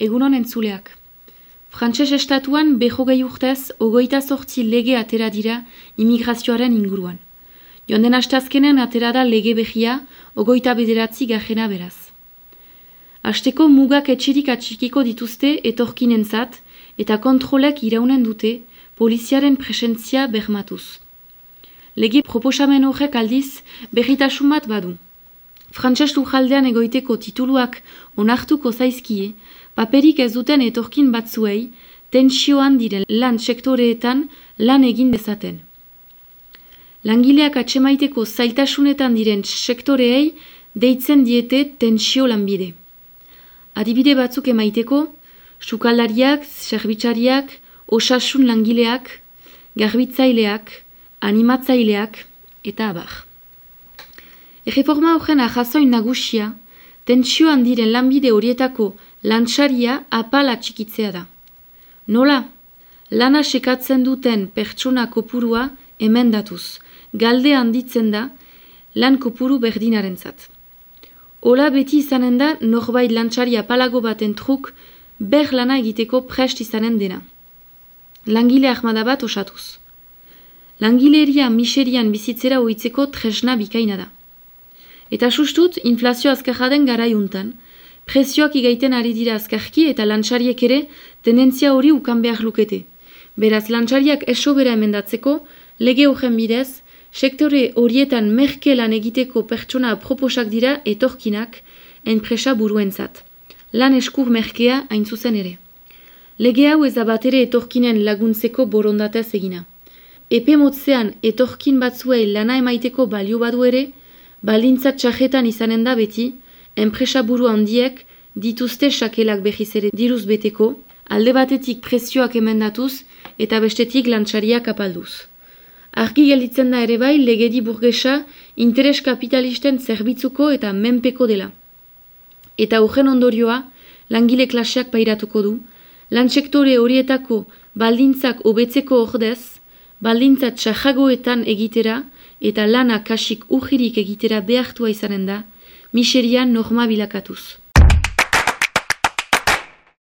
Egunon entzuleak. Frantses estatuan behogei urtez ogoita sortzi lege atera dira imigrazioaren inguruan. Jonden astazkenen atera da lege behia ogoita bederatzi gajena beraz. Asteko mugak etxirik atxikiko dituzte etorkinentzat eta kontrolek iraunen dute poliziaren presentzia bermatuz. Lege proposamen horrek aldiz berritasun bat badu. Frantses lujaldean egoiteko tituluak onartuko zaizkie, paperik ez duten etorkin batzuei, tensioan diren lan sektoreetan lan egin dezaten. Langileak atsemaiteko zailtasunetan diren sektoreei deitzen diete tensio lanbide. Adibide batzuk emaiteko, sukaldariak, zerbitxariak, osasun langileak, garbitzaileak, animatzaileak eta abar. Erreforma horren ahazoin nagusia, tentsioan diren lanbide horietako lantxaria apala txikitzea da. Nola, lana sekatzen duten pertsona kopurua emendatuz, galde handitzen da lan kopuru berdinaren zat. Ola beti izanen da norbait lantxari apalago baten truk ber lana egiteko prest izanen dena. Langile ahmada bat osatuz. Langileria miserian bizitzera oitzeko tresna bikaina da. Eta sustut, inflazio azkarra den garaiuntan, prezioak igaiten ari dira azkarki eta lantxariek ere tendentzia hori ukan behar lukete. Beraz, lantxariak esobera emendatzeko, lege horren bidez, sektore horietan merke lan egiteko pertsona proposak dira etorkinak enpresa buruentzat. Lan eskur merkea hain zuzen ere. Lege hau ez abatere etorkinen laguntzeko borondatez egina. Epe motzean etorkin batzuei lana emaiteko balio badu ere, Baldintza txajetan izanen da beti, enpresa buru handiek dituzte sakelak behiz ere diruz beteko, alde batetik prezioak emendatuz eta bestetik lantxariak apalduz. Argi gelditzen da ere bai legedi burgesa interes kapitalisten zerbitzuko eta menpeko dela. Eta horren ondorioa, langile klaseak pairatuko du, lantsektore horietako baldintzak hobetzeko ordez, baldintza txajagoetan egitera eta lana kasik ujirik egitera behartua izanen da, miserian norma bilakatuz.